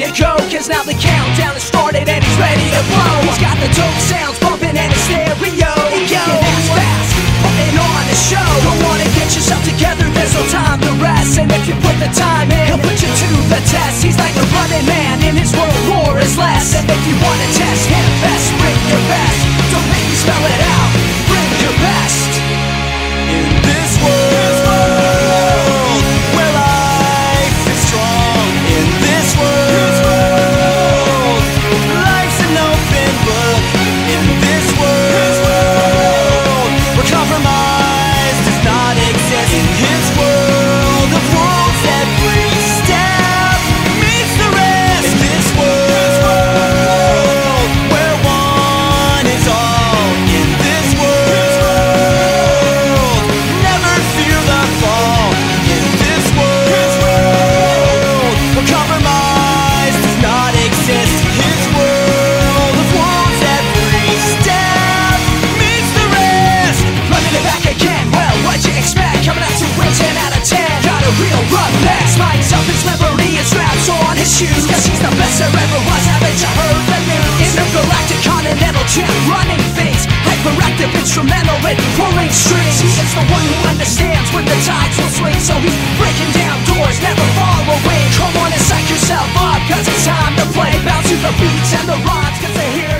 to go, cause now the countdown has started and he's ready to blow. He's got the dope sounds bumping and his stereo. Yo, fast, fast, putting on a show. Don't wanna get yourself together, there's no time to rest. And if you put the time in, he'll put you to the test. He's like a running man, in his world war is less. And if you choose Cause she's the best there ever was, haven't you heard the news? Intergalactic continental champ, running things Hyperactive, instrumental in pulling strings. She is the one who understands when the tides will swing. So he's breaking down doors, never far away. Come on and psych yourself up, cause it's time to play. Bounce to the beats and the rhymes, cause they're here